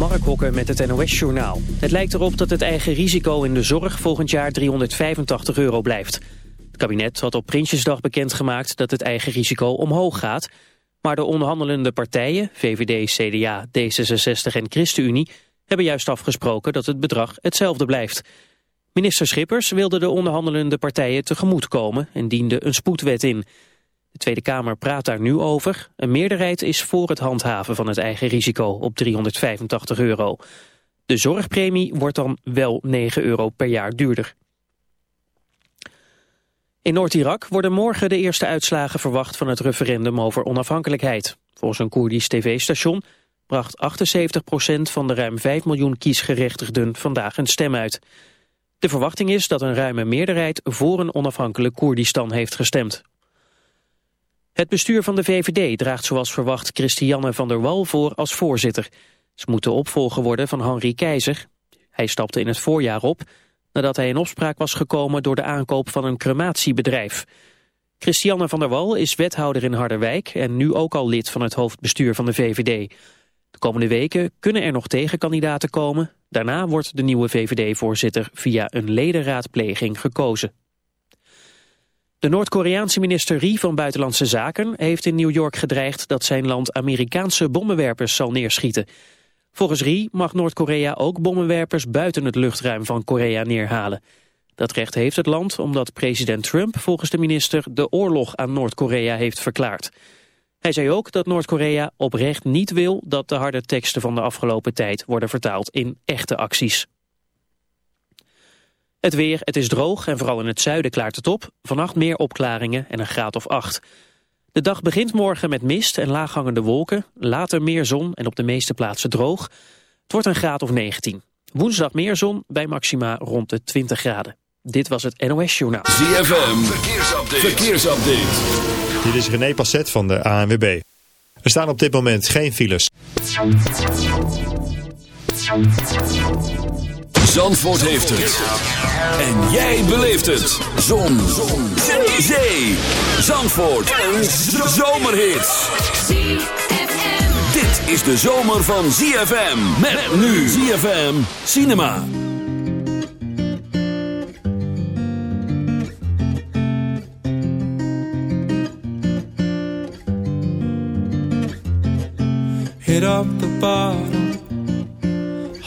Mark Hokker met het NOS-journaal. Het lijkt erop dat het eigen risico in de zorg volgend jaar 385 euro blijft. Het kabinet had op Prinsjesdag bekendgemaakt dat het eigen risico omhoog gaat... maar de onderhandelende partijen, VVD, CDA, D66 en ChristenUnie... hebben juist afgesproken dat het bedrag hetzelfde blijft. Minister Schippers wilde de onderhandelende partijen tegemoetkomen... en diende een spoedwet in... De Tweede Kamer praat daar nu over. Een meerderheid is voor het handhaven van het eigen risico op 385 euro. De zorgpremie wordt dan wel 9 euro per jaar duurder. In Noord-Irak worden morgen de eerste uitslagen verwacht van het referendum over onafhankelijkheid. Volgens een Koerdisch tv-station bracht 78% van de ruim 5 miljoen kiesgerechtigden vandaag een stem uit. De verwachting is dat een ruime meerderheid voor een onafhankelijk Koerdistan heeft gestemd. Het bestuur van de VVD draagt zoals verwacht Christiane van der Wal voor als voorzitter. Ze moet de opvolger worden van Henri Keizer. Hij stapte in het voorjaar op nadat hij in opspraak was gekomen door de aankoop van een crematiebedrijf. Christiane van der Wal is wethouder in Harderwijk en nu ook al lid van het hoofdbestuur van de VVD. De komende weken kunnen er nog tegenkandidaten komen. Daarna wordt de nieuwe VVD-voorzitter via een ledenraadpleging gekozen. De Noord-Koreaanse minister Ri van Buitenlandse Zaken heeft in New York gedreigd dat zijn land Amerikaanse bommenwerpers zal neerschieten. Volgens Ri mag Noord-Korea ook bommenwerpers buiten het luchtruim van Korea neerhalen. Dat recht heeft het land omdat president Trump volgens de minister de oorlog aan Noord-Korea heeft verklaard. Hij zei ook dat Noord-Korea oprecht niet wil dat de harde teksten van de afgelopen tijd worden vertaald in echte acties. Het weer, het is droog en vooral in het zuiden klaart het op. Vannacht meer opklaringen en een graad of acht. De dag begint morgen met mist en laaghangende wolken. Later meer zon en op de meeste plaatsen droog. Het wordt een graad of 19. Woensdag meer zon bij maxima rond de 20 graden. Dit was het NOS Journaal. ZFM, verkeersupdate. verkeersupdate. Dit is René Passet van de ANWB. Er staan op dit moment geen files. Zandvoort heeft het. En jij beleeft het. Zon. Zee. Zandvoort. Een zomerhit. Dit is de zomer van ZFM. Met nu ZFM Cinema. Hit up the bottom.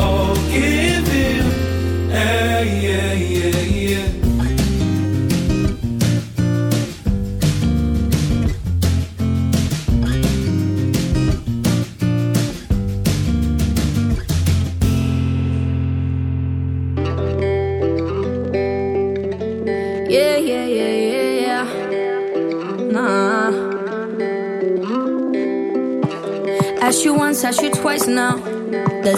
oh, give.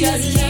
Hatred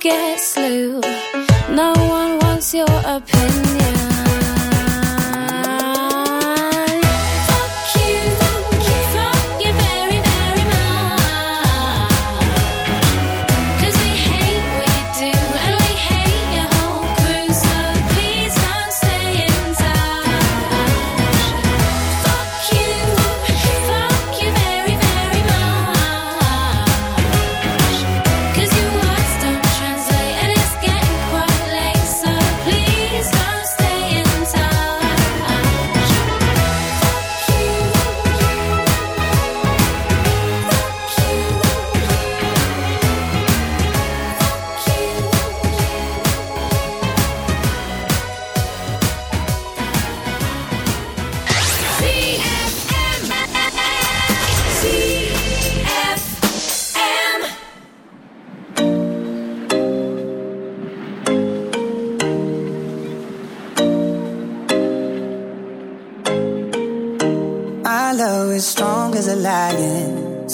guess.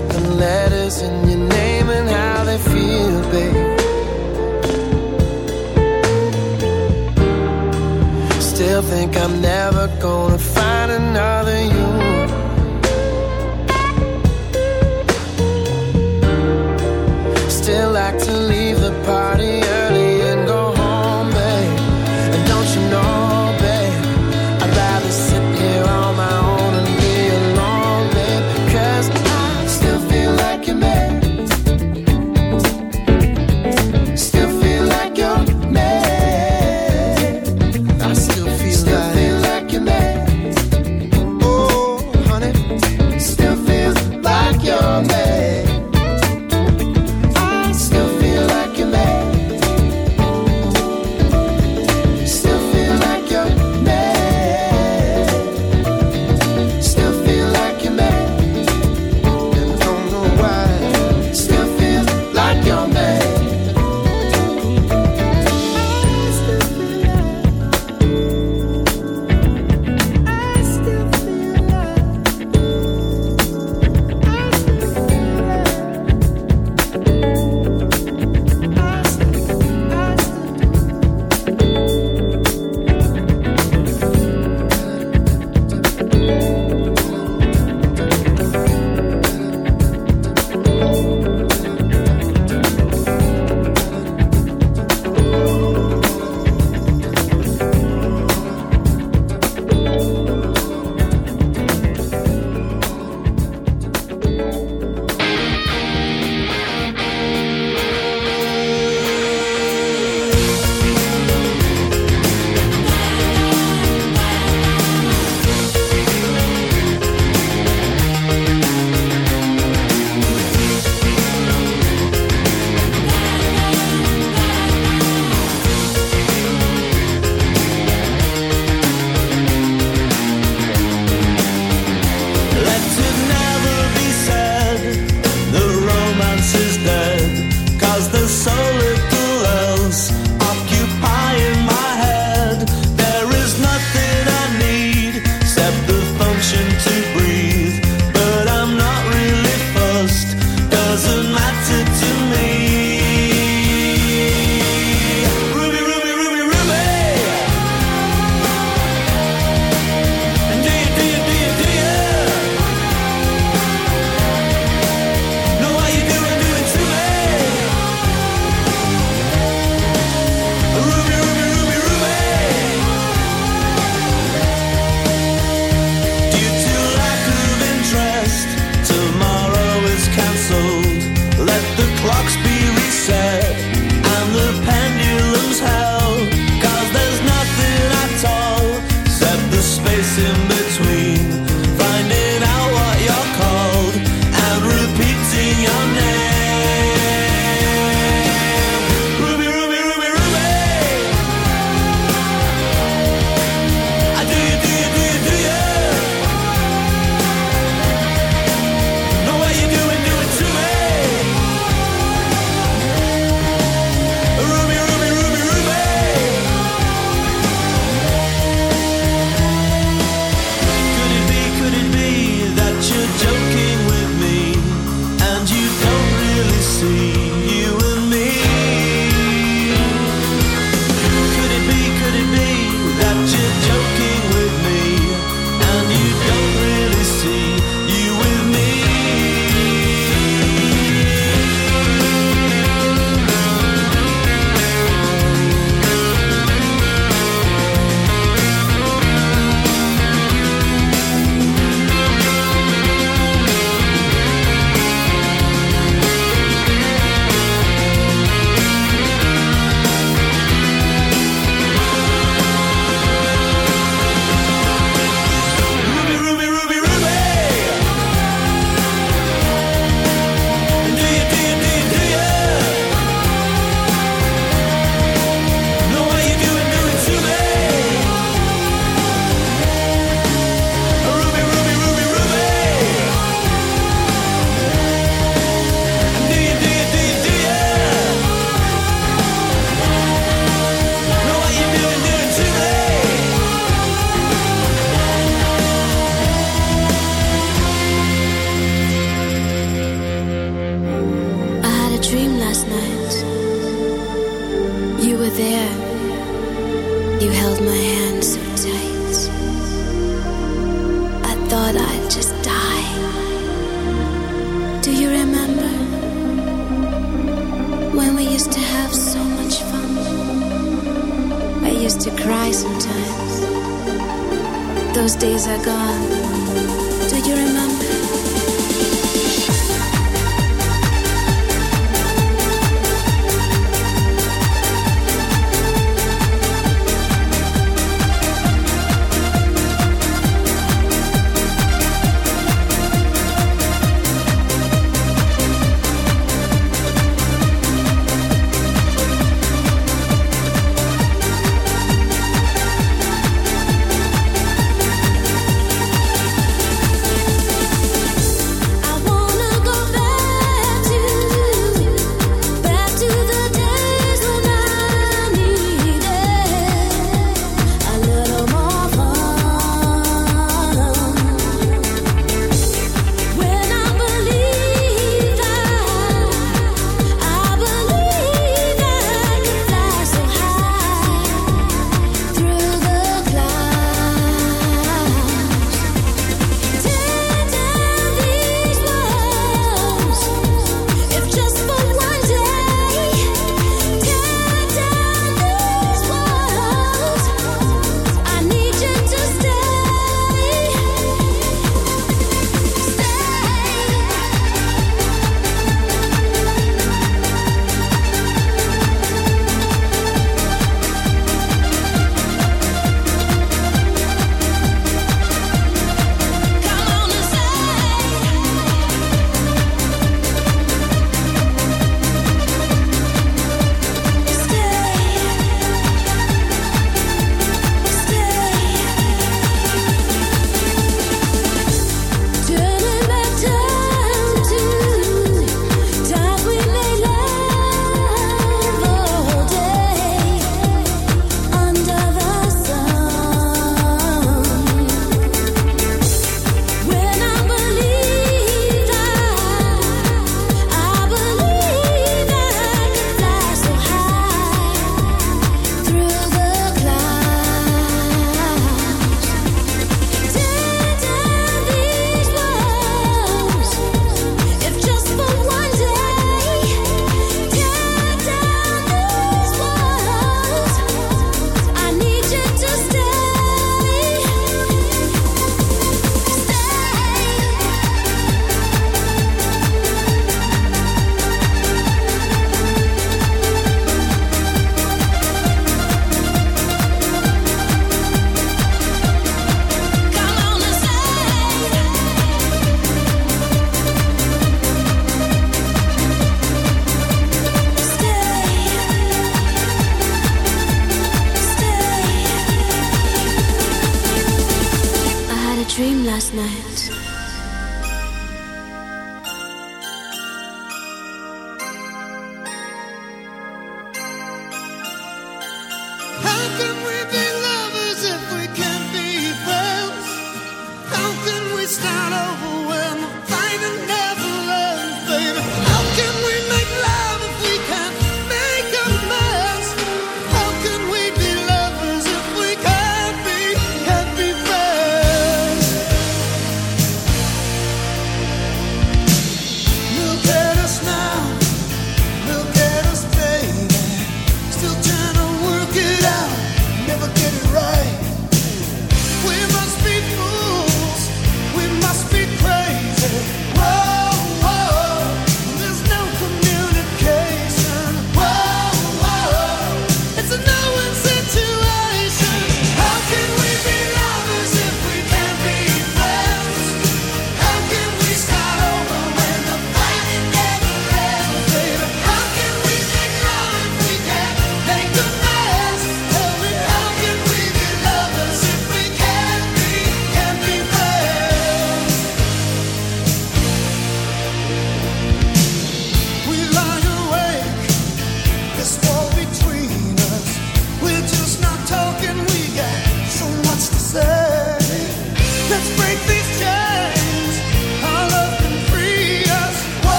like the letters in your name and how they feel, babe. Still think I'm never gonna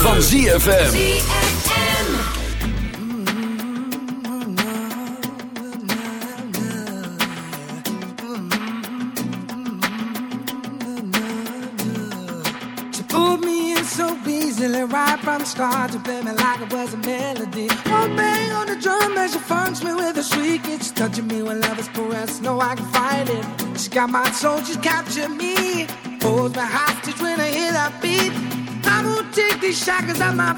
van ZFM. Right from the start, to play me like it was a melody. One bang on the drum as she funks me with a shriek. It's touching me when love is. No, I can fight it. She got my soul, she's captured me. crackers out my